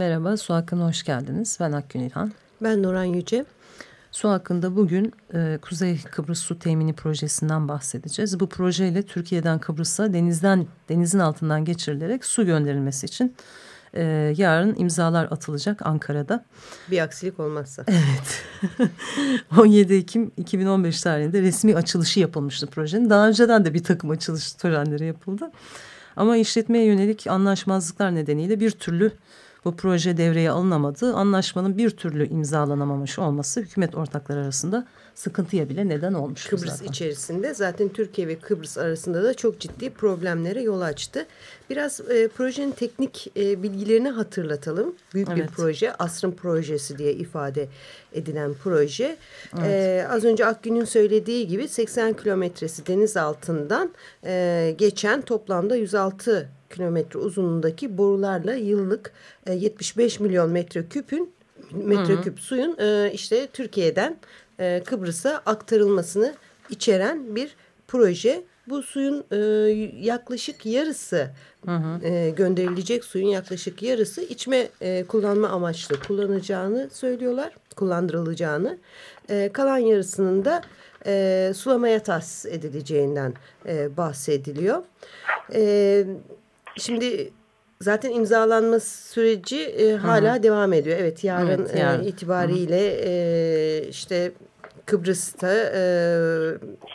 Merhaba, Su Hakkı'na hoş geldiniz. Ben Akgün İlhan. Ben Nuran Yüce. Su hakkında bugün e, Kuzey Kıbrıs Su Temini Projesi'nden bahsedeceğiz. Bu projeyle Türkiye'den Kıbrıs'a denizden denizin altından geçirilerek su gönderilmesi için e, yarın imzalar atılacak Ankara'da. Bir aksilik olmazsa. Evet. 17 Ekim 2015 tarihinde resmi açılışı yapılmıştı projenin. Daha önceden de bir takım açılış törenleri yapıldı. Ama işletmeye yönelik anlaşmazlıklar nedeniyle bir türlü bu proje devreye alınamadı. Anlaşmanın bir türlü imzalanamamış olması hükümet ortakları arasında sıkıntıya bile neden olmuş. Kıbrıs zaten. içerisinde zaten Türkiye ve Kıbrıs arasında da çok ciddi problemlere yol açtı. Biraz e, projenin teknik e, bilgilerini hatırlatalım. Büyük evet. bir proje, asrın projesi diye ifade edilen proje. Evet. E, az önce Akgün'ün söylediği gibi 80 kilometresi deniz altından e, geçen toplamda 106 kilometre uzunluğundaki borularla yıllık e, 75 milyon metreküpün metreküp suyun e, işte Türkiye'den e, Kıbrıs'a aktarılmasını içeren bir proje. Bu suyun e, yaklaşık yarısı hı hı. E, gönderilecek suyun yaklaşık yarısı içme e, kullanma amaçlı kullanacağını söylüyorlar. Kullandırılacağını. E, kalan yarısının da e, sulamaya tahsis edileceğinden e, bahsediliyor. E, Şimdi zaten imzalanma süreci e, hala Hı. devam ediyor. Evet yarın, evet, yarın. E, itibariyle e, işte Kıbrıs'ta e,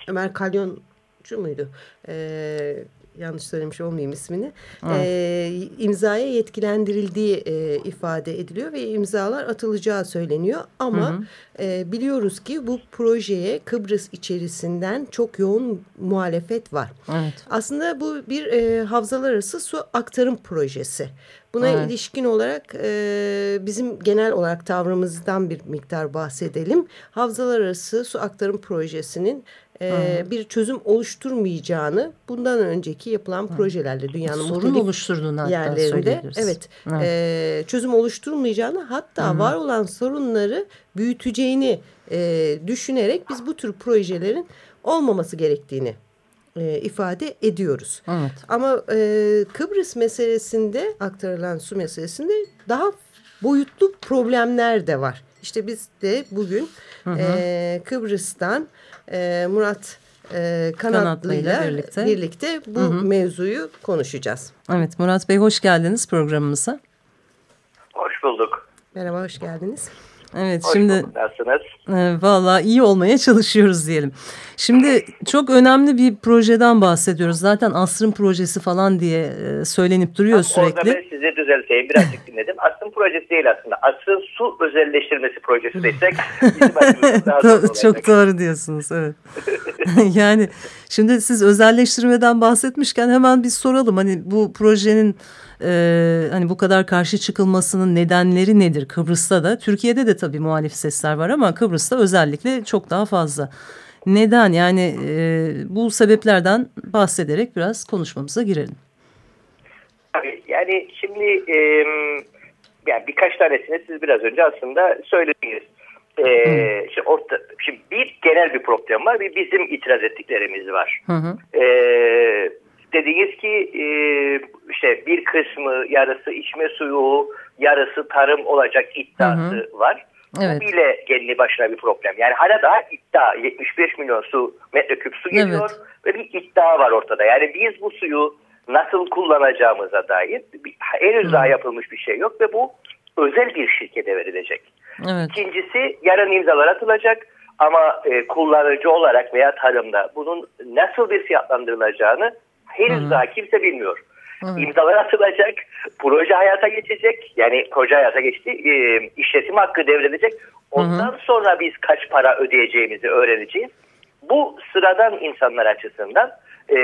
Ömer Kalyoncu muydu? E, yanlış söylemiş olmayayım ismini e, imzaya yetkilendirildiği e, ifade ediliyor ve imzalar atılacağı söyleniyor. Ama hı hı. E, biliyoruz ki bu projeye Kıbrıs içerisinden çok yoğun muhalefet var. Evet. Aslında bu bir e, havzalar arası su aktarım projesi. Buna evet. ilişkin olarak e, bizim genel olarak tavrımızdan bir miktar bahsedelim. Havzalar arası su aktarım projesinin e, bir çözüm oluşturmayacağını bundan önceki yapılan Hı. projelerle dünyanın sorun oluşturduğunu yerlerinde evet, evet. E, çözüm oluşturmayacağını hatta Hı. var olan sorunları büyüteceğini e, düşünerek biz bu tür projelerin olmaması gerektiğini e, ifade ediyoruz. Evet. Ama e, Kıbrıs meselesinde aktarılan su meselesinde daha boyutlu problemler de var. İşte biz de bugün hı hı. E, Kıbrıs'tan e, Murat e, Kanatlı'yla birlikte. birlikte bu hı hı. mevzuyu konuşacağız. Evet Murat Bey hoş geldiniz programımıza. Hoş bulduk. Merhaba hoş geldiniz. Evet Hoş şimdi bulduk? E, Valla iyi olmaya çalışıyoruz diyelim. Şimdi çok önemli bir projeden bahsediyoruz. Zaten asrın projesi falan diye e, söylenip duruyor Tam sürekli. Orada ben size düzelteyim birazcık dinledim. Asrın projesi değil aslında. Asrın su özelleştirmesi projesi desek Çok doğru diyorsunuz evet. yani şimdi siz özelleştirmeden bahsetmişken hemen bir soralım. Hani bu projenin e, hani bu kadar karşı çıkılmasının nedenleri nedir Kıbrıs'ta da? Türkiye'de de tabii muhalif sesler var ama Kıbrıs'ta özellikle çok daha fazla. Neden yani e, bu sebeplerden bahsederek biraz konuşmamıza girelim. Yani şimdi e, yani birkaç tanesini siz biraz önce aslında söylediniz. Ee, şimdi, orta, şimdi bir genel bir problem var, bir bizim itiraz ettiklerimiz var. Hı hı. Ee, dediğiniz ki e, işte bir kısmı yarısı içme suyu, yarısı tarım olacak iddiası hı hı. var. Evet. Bu bile kendi başına bir problem. Yani hala daha iddia 75 milyon su metreküp su geliyor evet. ve bir iddia var ortada. Yani biz bu suyu nasıl kullanacağımıza dair henüz Hı. daha yapılmış bir şey yok ve bu özel bir şirkete verilecek. Evet. İkincisi yarın imzalar atılacak ama e, kullanıcı olarak veya tarımda bunun nasıl bir fiyatlandırılacağını henüz Hı. daha kimse bilmiyor. Hı. İmzalar atılacak, proje hayata geçecek. Yani proje hayata geçti, e, işletim hakkı devrilecek. Ondan Hı. sonra biz kaç para ödeyeceğimizi öğreneceğiz. Bu sıradan insanlar açısından e,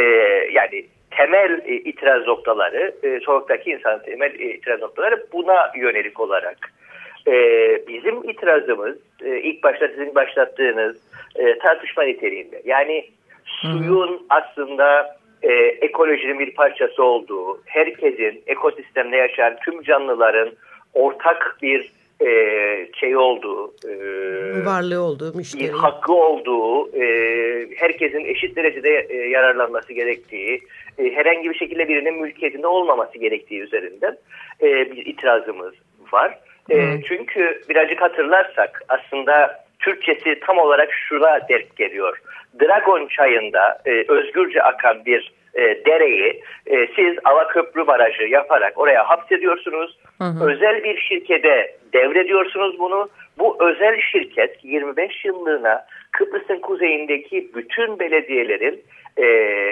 yani temel e, itiraz noktaları, e, sokaktaki insan temel e, itiraz noktaları buna yönelik olarak. E, bizim itirazımız e, ilk başta sizin başlattığınız e, tartışma niteliğinde. Yani suyun aslında e, ekolojinin bir parçası olduğu, herkesin ekosistemde yaşayan tüm canlıların ortak bir e, şey olduğu, e, varlığı olduğu, müşteri. bir hakkı olduğu, e, herkesin eşit derecede e, yararlanması gerektiği, e, herhangi bir şekilde birinin mülkiyetinde olmaması gerektiği üzerinden e, bir itirazımız var. E, çünkü birazcık hatırlarsak aslında Türkçesi tam olarak şuna denk geliyor. Dragon çayında e, özgürce akan bir e, dereyi e, siz Alaköprü Barajı yaparak oraya hapsediyorsunuz. Hı hı. Özel bir şirkete devrediyorsunuz bunu. Bu özel şirket 25 yıllığına Kıbrıs'ın kuzeyindeki bütün belediyelerin e,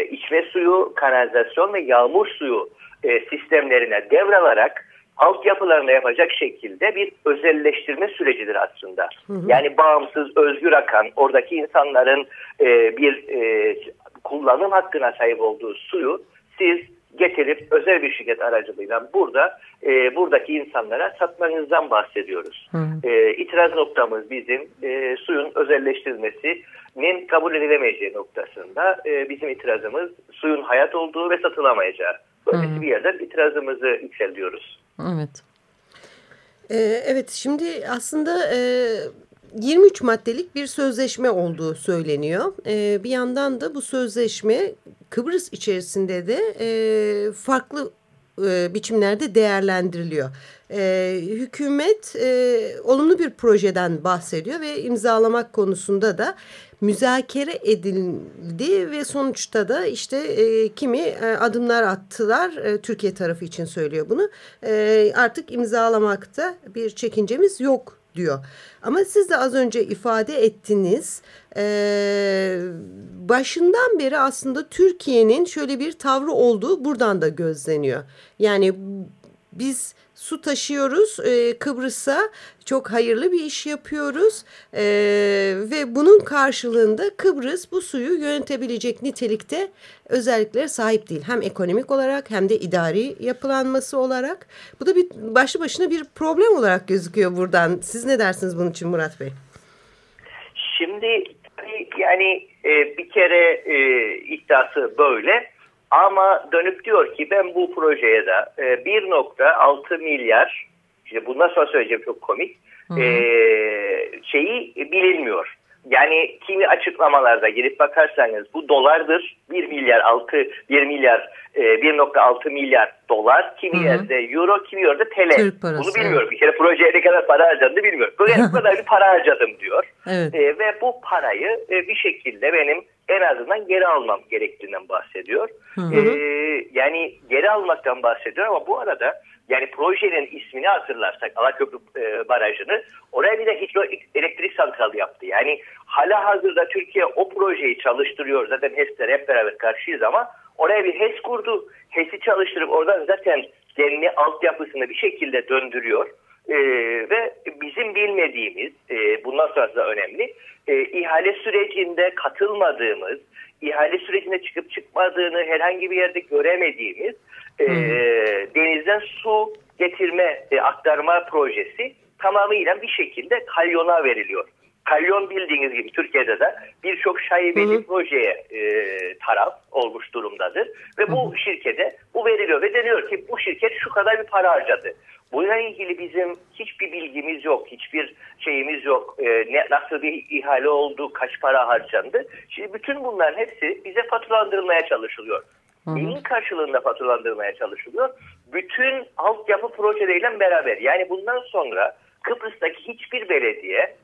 içme suyu, kanalizasyon ve yağmur suyu e, sistemlerine devralarak altyapılarını yapacak şekilde bir özelleştirme sürecidir aslında. Hı hı. Yani bağımsız, özgür akan, oradaki insanların e, bir e, kullanım hakkına sahip olduğu suyu siz getirip özel bir şirket aracılığıyla burada e, buradaki insanlara satmanızdan bahsediyoruz. E, itiraz noktamız bizim e, suyun özelleştirilmesinin kabul edilemeyeceği noktasında e, bizim itirazımız suyun hayat olduğu ve satılamayacağı. Böylesi bir yerden itirazımızı yükseltiyoruz. Evet. Ee, evet şimdi aslında e, 23 maddelik bir sözleşme olduğu söyleniyor. Ee, bir yandan da bu sözleşme Kıbrıs içerisinde de e, farklı e, biçimlerde değerlendiriliyor. E, hükümet e, olumlu bir projeden bahsediyor ve imzalamak konusunda da müzakere edildi ve sonuçta da işte e, kimi e, adımlar attılar. E, Türkiye tarafı için söylüyor bunu. E, artık imzalamakta bir çekincemiz yok diyor. Ama siz de az önce ifade ettiniz. E, başından beri aslında Türkiye'nin şöyle bir tavrı olduğu buradan da gözleniyor. Yani biz su taşıyoruz e, Kıbrıs'a çok hayırlı bir iş yapıyoruz e, ve bunun karşılığında Kıbrıs bu suyu yönetebilecek nitelikte özelliklere sahip değil. Hem ekonomik olarak hem de idari yapılanması olarak. Bu da bir başlı başına bir problem olarak gözüküyor buradan. Siz ne dersiniz bunun için Murat Bey? Şimdi yani e, bir kere e, iddiası böyle. Ama dönüp diyor ki ben bu projeye de e, 1.6 milyar, işte bundan sonra söyleyeceğim çok komik, e, şeyi bilinmiyor. Yani kimi açıklamalarda girip bakarsanız bu dolardır 1 milyar 6 1 milyar e, 1.6 milyar dolar kimi Hı -hı. yerde euro kimi yerde TL. Bunu bilmiyorum. Evet. Bir kere projeye ne kadar para harcadığını bilmiyorum. Böyle bu kadar bir para harcadım diyor. Evet. E, ve bu parayı e, bir şekilde benim en azından geri almam gerektiğinden bahsediyor. Hı -hı. E, yani geri almaktan bahsediyor ama bu arada yani projenin ismini hatırlarsak Alaköprü e, Barajı'nı oraya bir de hidroelektrik santralı yaptı. Yani hala hazırda Türkiye o projeyi çalıştırıyor. Zaten HES'ler hep beraber karşıyız ama oraya bir HES kurdu. HES'i çalıştırıp oradan zaten kendi altyapısını bir şekilde döndürüyor. Ee, ve bizim bilmediğimiz, e, bundan sonrası da önemli, e, ihale sürecinde katılmadığımız, ihale sürecinde çıkıp çıkmadığını herhangi bir yerde göremediğimiz e, denizden su getirme, e, aktarma projesi tamamıyla bir şekilde kalyona veriliyor. Kalyon bildiğiniz gibi Türkiye'de de birçok şaibeli hı projeye e, taraf olmuş durumdadır. Ve bu hı. şirkete bu veriliyor ve deniyor ki bu şirket şu kadar bir para harcadı. Bununla ilgili bizim hiçbir bilgimiz yok, hiçbir şeyimiz yok. E, ne, nasıl bir ihale oldu, kaç para harcandı. Şimdi bütün bunların hepsi bize faturalandırılmaya çalışılıyor. Neyin karşılığında faturalandırmaya çalışılıyor? Bütün altyapı projeleriyle beraber. Yani bundan sonra Kıbrıs'taki hiçbir belediye,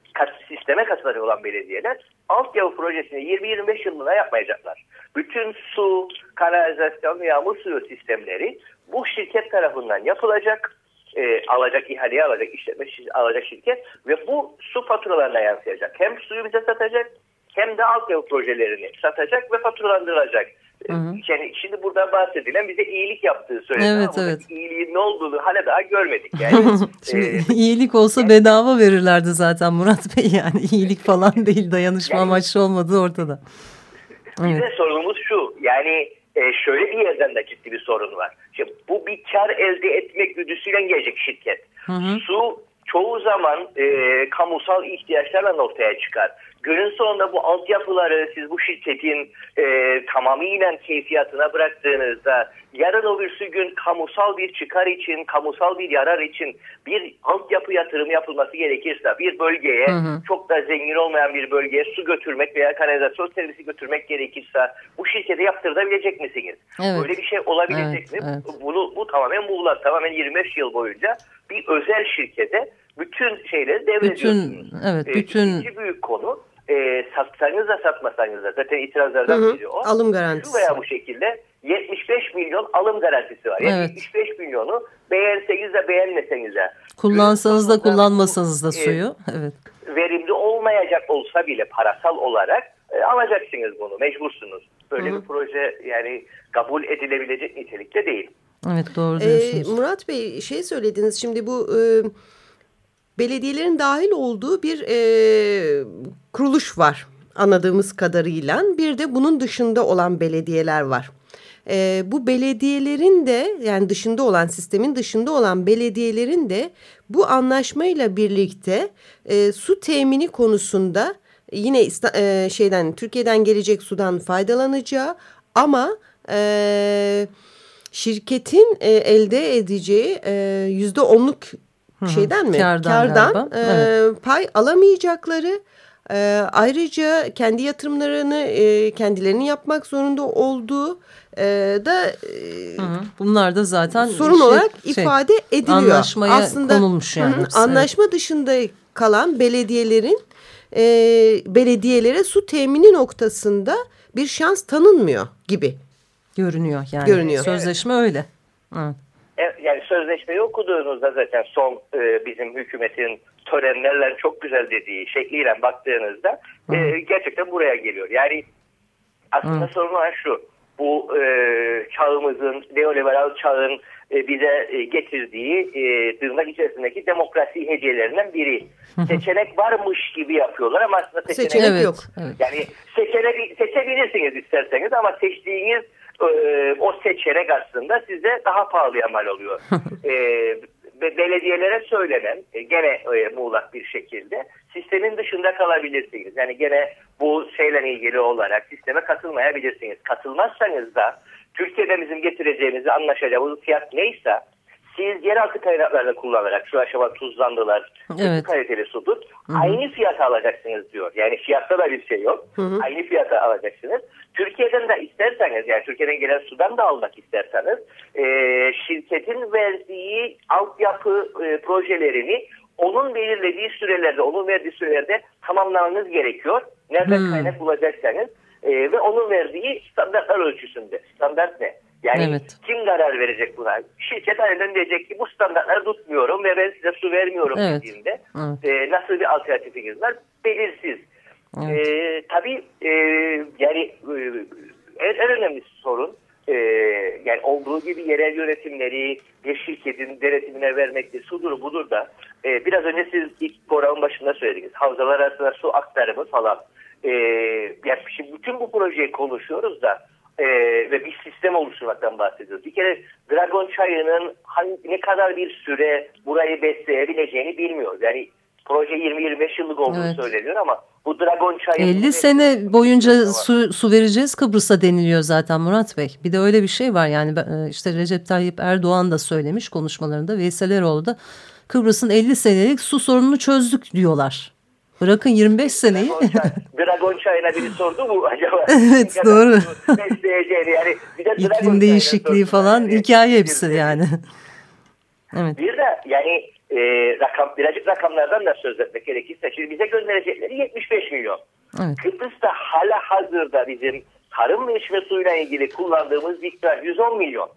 sisteme katılacak olan belediyeler altyapı projesini 20-25 yılına yapmayacaklar. Bütün su, kanalizasyon ve yağmur suyu sistemleri bu şirket tarafından yapılacak e, alacak ihaleyi alacak işletme alacak şirket ve bu su faturalarına yansıyacak. Hem suyu bize satacak hem de altyapı projelerini satacak ve faturalandırılacak. Hı hı. Yani şimdi burada bahsedilen bize iyilik yaptığı söyleniyor evet, ama evet. iyiliğin ne olduğunu hala daha görmedik. Yani, şimdi e, iyilik olsa yani, bedava verirlerdi zaten Murat Bey yani iyilik falan değil dayanışma yani, amaçlı olmadığı ortada. Evet. Bize sorunumuz şu yani e, şöyle bir yerden de ciddi bir sorun var. Bu bir kar elde etme güdüsüyle gelecek şirket. Hı hı. Su çoğu zaman e, kamusal ihtiyaçlarla ortaya çıkar. Günün sonunda bu altyapıları siz bu şirketin e, tamamıyla keyfiyatına bıraktığınızda yarın öbürsü gün kamusal bir çıkar için, kamusal bir yarar için bir altyapı yatırımı yapılması gerekirse bir bölgeye hı hı. çok da zengin olmayan bir bölgeye su götürmek veya kanalizasyon servisi götürmek gerekirse bu şirkete yaptırtabilecek misiniz? Evet. Böyle bir şey olabilecek evet, mi? Evet. Bunu, bu tamamen muğlak, tamamen 25 yıl boyunca bir özel şirkete bütün şeyleri devrediyorsunuz. Bütün, evet, bütün... İkinci büyük konu e, satsanız da satmasanız da zaten itirazlardan hı hı. biri o. Alım garantisi. Şu veya bu şekilde 75 milyon alım garantisi var. Evet. 75 milyonu beğenseniz de beğenmeseniz de. Kullansanız da kullanmasanız da suyu. Evet. Verimli olmayacak olsa bile parasal olarak e, alacaksınız bunu. Mecbursunuz. Böyle Hı -hı. bir proje yani kabul edilebilecek nitelikte değil. Evet doğru diyorsunuz. Ee, Murat Bey şey söylediniz şimdi bu e, belediyelerin dahil olduğu bir e, kuruluş var anladığımız kadarıyla. Bir de bunun dışında olan belediyeler var. E, bu belediyelerin de yani dışında olan sistemin dışında olan belediyelerin de bu anlaşmayla birlikte e, su temini konusunda yine e, şeyden Türkiye'den gelecek sudan faydalanacağı ama e, şirketin e, elde edeceği yüzde onluk şeyden mi? Kardan, Kardan e, evet. pay alamayacakları e, ayrıca kendi yatırımlarını e, kendilerinin yapmak zorunda olduğu e, da e, hı hı. bunlar da zaten sorun şey, olarak şey, ifade ediliyor. Anlaşmaya Aslında, konulmuş yani. Hı, anlaşma evet. dışında kalan belediyelerin e, belediyelere su temini noktasında bir şans tanınmıyor gibi. Görünüyor yani. Görünüyor. Sözleşme evet. öyle. Evet. E, yani sözleşmeyi okuduğunuzda zaten son e, bizim hükümetin törenlerle çok güzel dediği şekliyle baktığınızda e, gerçekten buraya geliyor. Yani aslında Hı. sorun şu. Bu e, çağımızın, neoliberal çağın e, bize e, getirdiği e, tırnak içerisindeki demokrasi hediyelerinden biri. Seçenek varmış gibi yapıyorlar ama aslında seçenek, seçenek evet, yok. Evet. Yani seçene, seçebilirsiniz isterseniz ama seçtiğiniz e, o seçenek aslında size daha pahalıya mal oluyor. e, belediyelere söylenen e, gene e, muğlak bir şekilde sistemin dışında kalabilirsiniz. Yani gene bu şeyle ilgili olarak sisteme katılmayabilirsiniz. Katılmazsanız da Türkiye'de bizim getireceğimizi anlaşacağımız fiyat neyse siz yeraltı kaynaklarını kullanarak şu aşama tuzlandılar, evet. kaliteli sudur. Hı-hı. Aynı fiyata alacaksınız diyor. Yani fiyatta da bir şey yok. Hı-hı. Aynı fiyata alacaksınız. Türkiye'den de isterseniz yani Türkiye'den gelen sudan da almak isterseniz e, şirketin verdiği altyapı e, projelerini onun belirlediği sürelerde, onun verdiği sürelerde tamamlamanız gerekiyor. Nereden hmm. kaynak bulacaksanız e, ve onun verdiği standartlar ölçüsünde. Standart ne? Yani evet. kim karar verecek buna? Şirket aynen diyecek ki bu standartları tutmuyorum ve ben size su vermiyorum evet. dediğinde evet. E, nasıl bir alternatifiniz var? Belirsiz. Evet. E, tabii e, yani e, en, en önemli sorun e, yani olduğu gibi yerel yönetimleri bir şirketin denetimine vermektir. Sudur budur da e, biraz önce siz ilk programın başında söylediniz. Havzalar arasında su aktarımı falan. E, yani şimdi bütün bu projeyi konuşuyoruz da e, ve bir sistem oluşturmaktan bahsediyoruz. Bir kere Dragon çayının ne kadar bir süre burayı besleyebileceğini bilmiyoruz. Yani proje 20-25 yıllık olduğunu evet. söyleniyor ama bu Dragon çayı... 50 sene boyunca su, su vereceğiz Kıbrıs'a deniliyor zaten Murat Bey. Bir de öyle bir şey var yani e, işte Recep Tayyip Erdoğan da söylemiş konuşmalarında Veysel Eroğlu da Kıbrıs'ın 50 senelik su sorununu çözdük diyorlar. Bırakın 25 seneyi. Dragon çayına biri sordu mu acaba? evet doğru. yani. Bir de İklim değişikliği falan yani. hikaye hepsi yani. evet. Bir de yani e, rakam, birazcık rakamlardan da söz etmek gerekirse şimdi bize gönderecekleri 75 milyon. Evet. Kıbrıs'ta hala hazırda bizim tarım ve içme suyuyla ilgili kullandığımız miktar 110 milyon.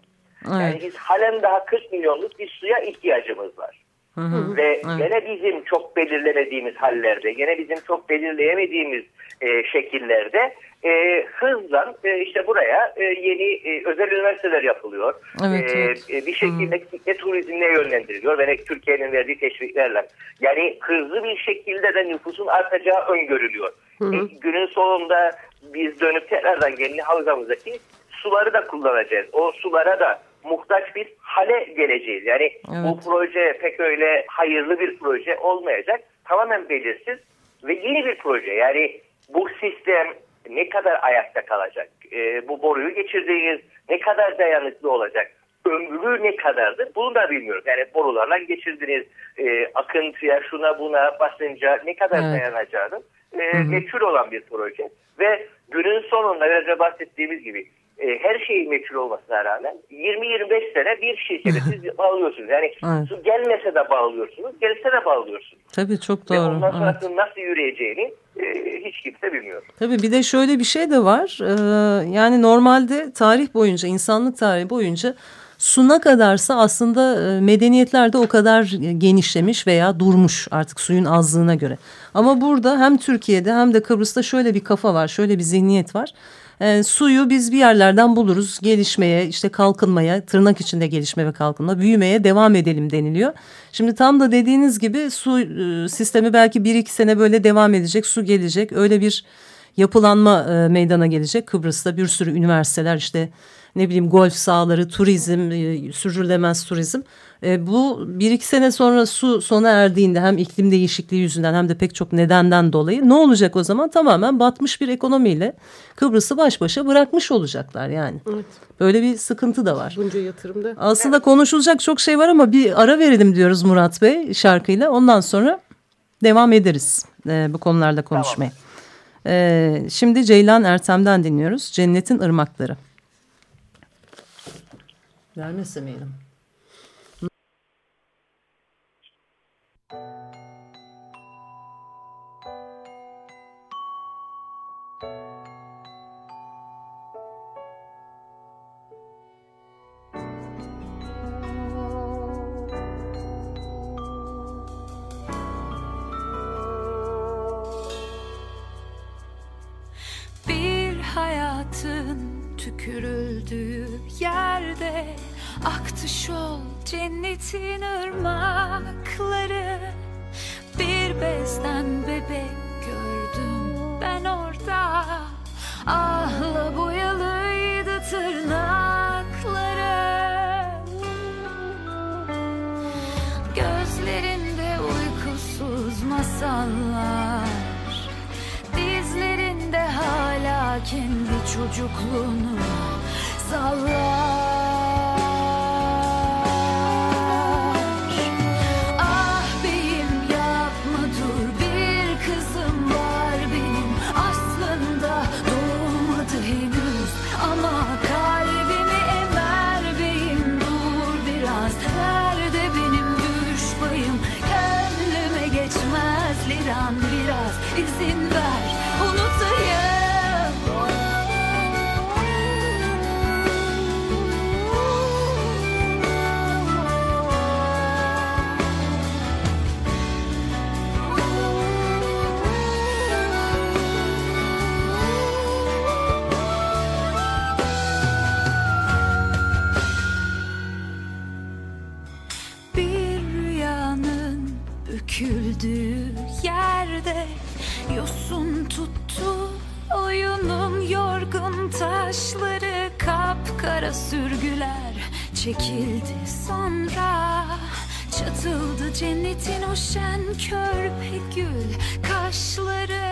Evet. Yani biz halen daha 40 milyonluk bir suya ihtiyacımız var. Hı hı. Ve evet. gene bizim çok belirlemediğimiz hallerde, gene bizim çok belirleyemediğimiz e, şekillerde e, hızla e, işte buraya e, yeni e, özel üniversiteler yapılıyor. Evet, e, evet. E, bir şekilde kitle turizmine yönlendiriliyor ve Türkiye'nin verdiği teşviklerle. Yani hızlı bir şekilde de nüfusun artacağı öngörülüyor. Hı hı. E, günün sonunda biz dönüp tekrardan kendi havzamızdaki suları da kullanacağız. O sulara da muhtaç bir hale geleceğiz. Yani evet. bu proje pek öyle hayırlı bir proje olmayacak. Tamamen belirsiz ve yeni bir proje. Yani bu sistem ne kadar ayakta kalacak? E, bu boruyu geçirdiğiniz ne kadar dayanıklı olacak? Ömrü ne kadardır? Bunu da bilmiyoruz. Yani borularla geçirdiniz e, akıntıya, şuna buna basınca ne kadar evet. dayanacağını e, meçhul olan bir proje. Ve günün sonunda biraz önce bahsettiğimiz gibi e, her şeyin meçhul olmasına rağmen 20-25 sene bir şirkete siz bağlıyorsunuz. Yani evet. su gelmese de bağlıyorsunuz, gelse de bağlıyorsunuz. Tabii çok doğru. Ve ondan sonra evet. nasıl yürüyeceğini e, hiç kimse bilmiyor. Tabii bir de şöyle bir şey de var. Ee, yani normalde tarih boyunca, insanlık tarihi boyunca su ne kadarsa aslında e, medeniyetler de o kadar genişlemiş veya durmuş artık suyun azlığına göre. Ama burada hem Türkiye'de hem de Kıbrıs'ta şöyle bir kafa var, şöyle bir zihniyet var. E, suyu biz bir yerlerden buluruz. Gelişmeye, işte kalkınmaya, tırnak içinde gelişme ve kalkınma, büyümeye devam edelim deniliyor. Şimdi tam da dediğiniz gibi su e, sistemi belki bir iki sene böyle devam edecek, su gelecek. Öyle bir yapılanma e, meydana gelecek. Kıbrıs'ta bir sürü üniversiteler işte ne bileyim golf sahaları, turizm, e, sürdürülemez turizm. E, bu bir iki sene sonra su sona erdiğinde hem iklim değişikliği yüzünden hem de pek çok nedenden dolayı ne olacak o zaman? Tamamen batmış bir ekonomiyle Kıbrıs'ı baş başa bırakmış olacaklar yani. Evet. Böyle bir sıkıntı da var. Bunca yatırımda. Aslında konuşulacak çok şey var ama bir ara verelim diyoruz Murat Bey şarkıyla. Ondan sonra devam ederiz e, bu konularda konuşmaya. Tamam. E, şimdi Ceylan Ertem'den dinliyoruz. Cennetin Irmakları. Vermezse mailim. hayatın tükürüldüğü yerde Vermesemeydim. cennetin ırmakları. Bir bezden bebek gördüm ben orada. Ahla boyalıydı tırnakları. Gözlerinde uykusuz masallar. Dizlerinde hala kendi çocukluğunu sallar çekildi sonra. Çatıldı cennetin o şen körpe gül kaşları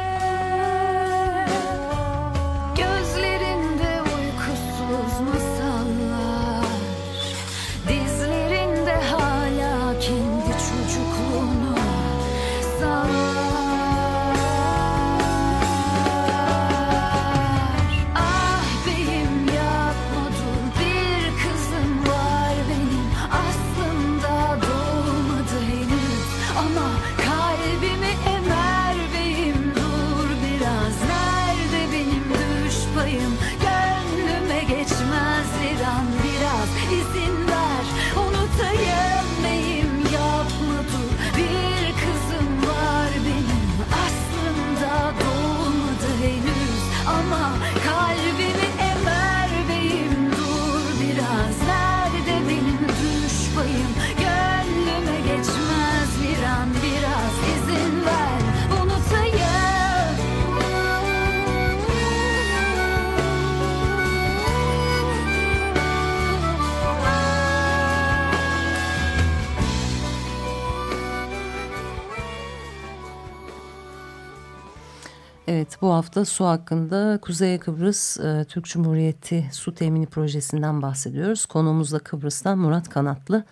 Bu hafta su hakkında Kuzey Kıbrıs e, Türk Cumhuriyeti Su Temini Projesi'nden bahsediyoruz. Konuğumuz da Kıbrıs'tan Murat Kanatlı.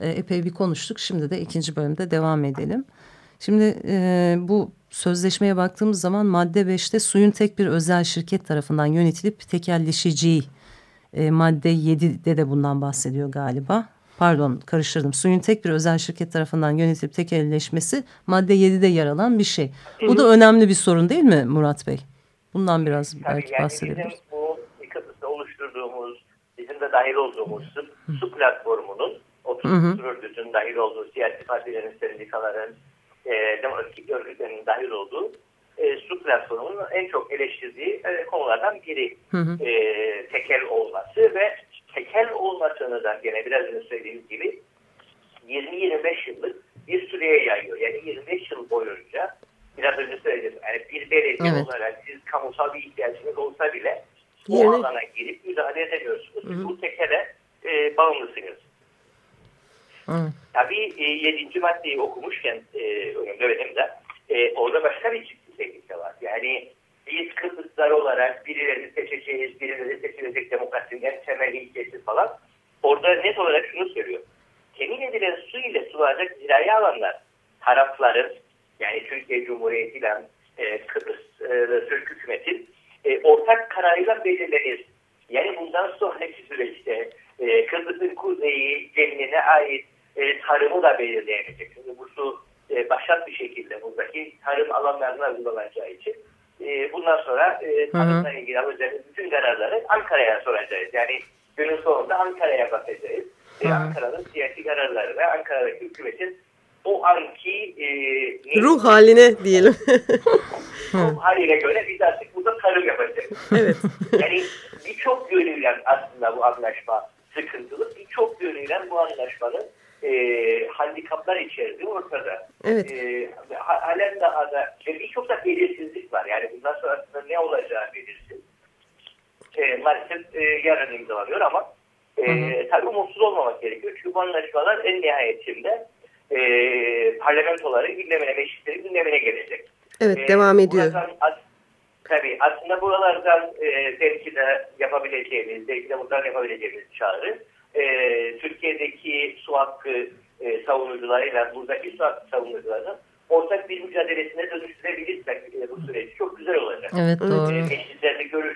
E, epey bir konuştuk. Şimdi de ikinci bölümde devam edelim. Şimdi e, bu sözleşmeye baktığımız zaman madde 5'te suyun tek bir özel şirket tarafından yönetilip tekelleşeceği e, madde 7'de de bundan bahsediyor galiba. Pardon karıştırdım. Suyun tek bir özel şirket tarafından yönetilip tekelleşmesi madde 7'de yer alan bir şey. Bu da önemli bir sorun değil mi Murat Bey? Bundan biraz Tabii belki yani bahsedebiliriz. Bizim bu Kıbrıs'ta oluşturduğumuz, bizim de dahil olduğumuz su, su platformunun, 30 küsur örgütün dahil olduğu, siyasi partilerin, sendikaların, e, demokratik örgütlerin dahil olduğu e, su platformunun en çok eleştirdiği e, konulardan biri e, tekel olması ve tekel olmasını da gene biraz önce söylediğim gibi 20-25 yıllık bir süreye yayıyor. Yani 25 yıl boyunca biraz önce söyledim. Yani bir belediye Evet. olarak siz kamusal bir ihtiyacınız olsa bile o alana girip müdahale edemiyorsunuz. Siz bu tekele e, bağımlısınız. Hı. Tabii e, 7. maddeyi okumuşken e, önümde benim de e, orada başka bir ciddi tehlike var. Yani biz Kıbrıslar olarak birilerini seçeceğiz, birileri seçilecek demokrasinin en temel ilkesi falan. Orada net olarak şunu söylüyor. Temin edilen su ile sulanacak zirai alanlar tarafların yani Türkiye Cumhuriyeti ile e, Kıbrıs e, Türk Hükümeti e, ortak kararıyla belirlenir. Yani bundan sonraki süreçte e, Kıbrıs'ın kuzeyi kendine ait e, tarımı da belirleyecek. Çünkü bu su e, başat bir şekilde buradaki tarım alanlarına uygulanacağı için e, bundan sonra e, tarımla ilgili alacağımız bütün kararları Ankara'ya soracağız. Yani sonunda Ankara'ya bakacağız. E, Ankara'nın siyasi kararları ve Ankara'daki hükümetin o anki e, Ruh haline diyelim. ruh haline göre biz artık burada tarım yapacağız. evet. Yani birçok yönüyle aslında bu anlaşma sıkıntılı. Birçok yönüyle bu anlaşmanın e, handikaplar içerdiği ortada. Evet. E, ha- halen daha da e, birçok da belirsizlik var. Yani bundan sonrasında ne olacağı belirsiz. E, maalesef e, yarın imzalanıyor ama e, tabii umutsuz olmamak gerekiyor. Çünkü bu anlaşmalar en nihayetinde e, parlamentoların gündemine, meclislerin gündemine gelecek. Evet E, devam ediyor. buradan as- tabii aslında buralardan e, belki de yapabileceğimiz, belki de buradan yapabileceğimiz çağrı e, Türkiye'deki su hakkı e, savunucularıyla buradaki su hakkı savunucularının ortak bir mücadelesine dönüştürebilirsek e, bu süreci çok güzel olacak. Evet Evet. doğru. E,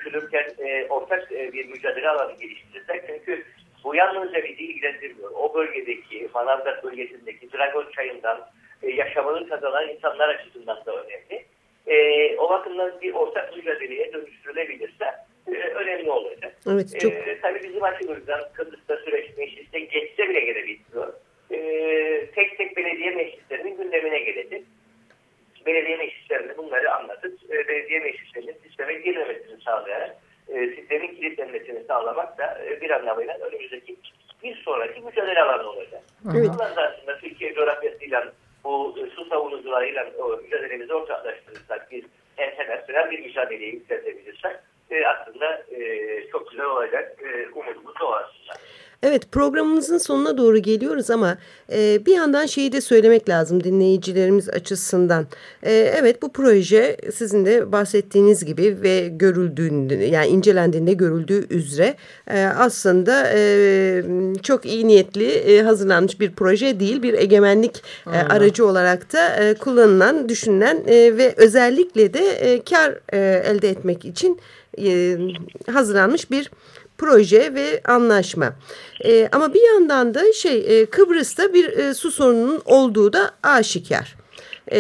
görüşülürken e, ortak e, bir mücadele alanı geliştirirsek çünkü bu yalnızca bizi ilgilendirmiyor. O bölgedeki, Manavgat bölgesindeki Dragon çayından e, yaşamını kazanan insanlar açısından da önemli. E, o bakımdan bir ortak mücadeleye dönüştürülebilirse e, önemli olacak. Evet çok E, tabii bizim açımızdan Kıbrıs'ta süreç mecliste geçse bile gelebiliyor. E, tek tek belediye meclislerinin gündemine gelecek. Belediye meclislerinde bunları anlatıp e, belediye meclislerinin sisteme girmemesini sağlayarak e, sistemin kilitlenmesini sağlamak da e, bir anlamıyla önümüzdeki bir sonraki mücadele alanı olacak. Evet. Bunlar da aslında Türkiye coğrafyasıyla bu e, su savunucularıyla o mücadelemizi ortaklaştırırsak bir internasyonel bir mücadeleyi yükseltebilirsek e, aslında e, çok güzel olacak. E, umudumuz da o aslında. Evet programımızın sonuna doğru geliyoruz ama e, bir yandan şeyi de söylemek lazım dinleyicilerimiz açısından. E, evet bu proje sizin de bahsettiğiniz gibi ve görüldüğünde yani incelendiğinde görüldüğü üzere e, aslında e, çok iyi niyetli e, hazırlanmış bir proje değil. Bir egemenlik e, aracı olarak da e, kullanılan, düşünülen e, ve özellikle de e, kar e, elde etmek için e, hazırlanmış bir proje ve anlaşma. E, ama bir yandan da şey e, Kıbrıs'ta bir e, su sorununun olduğu da aşikar. E,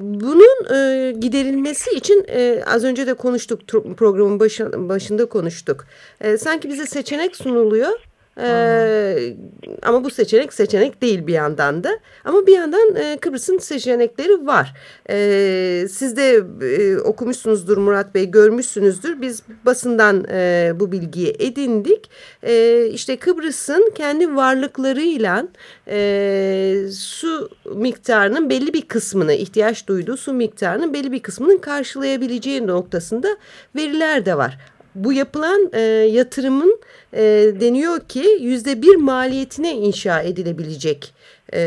bunun e, giderilmesi için e, az önce de konuştuk programın başı- başında konuştuk. E, sanki bize seçenek sunuluyor. Ee, ama bu seçenek seçenek değil bir yandan da. Ama bir yandan e, Kıbrıs'ın seçenekleri var. Ee, siz de e, okumuşsunuzdur Murat Bey, görmüşsünüzdür. Biz basından e, bu bilgiyi edindik. E, işte Kıbrıs'ın kendi varlıklarıyla e, su miktarının belli bir kısmını, ihtiyaç duyduğu su miktarının belli bir kısmının karşılayabileceği noktasında veriler de var bu yapılan e, yatırımın e, deniyor ki yüzde bir maliyetine inşa edilebilecek e,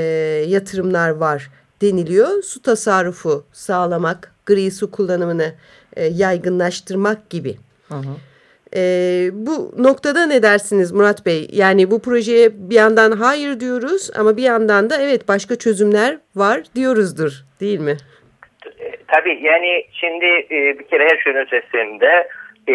yatırımlar var deniliyor. Su tasarrufu sağlamak, gri su kullanımını e, yaygınlaştırmak gibi. Hı hı. E, bu noktada ne dersiniz Murat Bey? Yani bu projeye bir yandan hayır diyoruz ama bir yandan da evet başka çözümler var diyoruzdur değil mi? E, tabii yani şimdi e, bir kere her şeyin ötesinde e,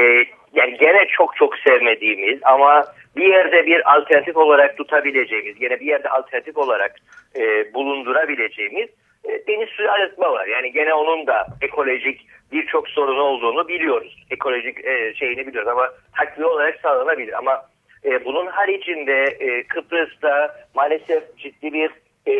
yani gene çok çok sevmediğimiz ama bir yerde bir alternatif olarak tutabileceğimiz, gene bir yerde alternatif olarak e, bulundurabileceğimiz e, deniz suyu arıtma var. Yani gene onun da ekolojik birçok sorunu olduğunu biliyoruz. Ekolojik e, şeyini biliyoruz ama takviye olarak sağlanabilir. Ama e, bunun haricinde e, Kıbrıs'ta maalesef ciddi bir e,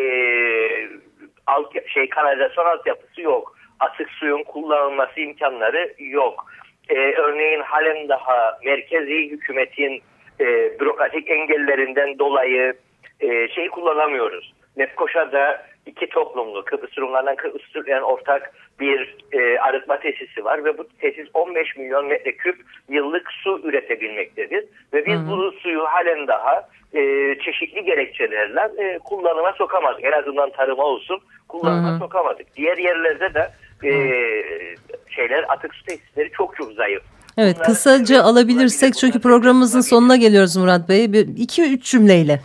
alt, şey kanalizasyon altyapısı yok. Atık suyun kullanılması imkanları yok. E, örneğin halen daha merkezi hükümetin e, bürokratik engellerinden dolayı e, şey kullanamıyoruz. Lefkoşa'da iki toplumlu Kıbrıs Rumlarından Kıbrıs Türklerin ortak bir e, arıtma tesisi var ve bu tesis 15 milyon metreküp yıllık su üretebilmektedir. Ve biz hı hı. bu suyu halen daha e, çeşitli gerekçelerle e, kullanıma sokamadık. En azından tarıma olsun kullanıma hı hı. sokamadık. Diğer yerlerde de e, şeyler atık su tesisleri çok çok zayıf. Evet Bunlar, kısaca alabilirsek çünkü programımızın sonuna geliyoruz Murat Bey. Bir, iki üç cümleyle.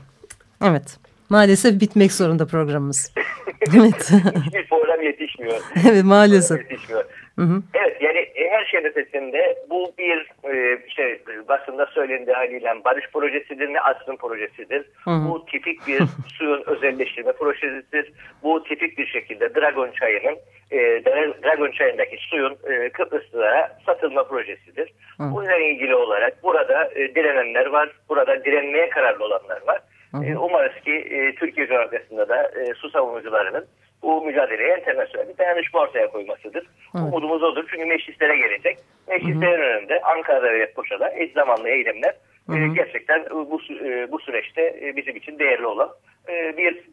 Evet. Maalesef bitmek zorunda programımız. evet. Hiçbir program yetişmiyor. evet maalesef. Yetişmiyor. Hı hı. Evet yani her şeyin ötesinde bu bir e, işte basında söylendiği haliyle barış projesidir ne asrın projesidir. Hı hı. Bu tipik bir suyun özelleştirme projesidir. Bu tipik bir şekilde Dragon çayının e, Dragon çayındaki suyun e, Kıbrıslılara satılma projesidir. Hı. Bununla ilgili olarak burada e, direnenler var. Burada direnmeye kararlı olanlar var. Hı e, umarız ki e, Türkiye coğrafyasında da e, su savunucularının bu mücadeleye internasyonel bir dayanışma ortaya koymasıdır. Hı. Umudumuz odur çünkü meclislere gelecek. Meclislerin önünde Ankara'da ve Koşa'da eş zamanlı eylemler Hı -hı. gerçekten bu bu süreçte bizim için değerli olan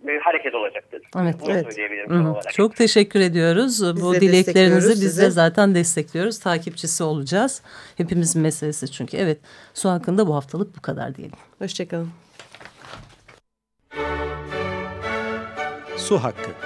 bir hareket olacaktır. Evet, Bunu evet. söyleyebilirim Hı -hı. Çok teşekkür ediyoruz. Biz bu dileklerinizi biz de zaten destekliyoruz. Takipçisi olacağız. Hepimizin meselesi çünkü. Evet, su hakkında bu haftalık bu kadar diyelim. Hoşçakalın. Su hakkı.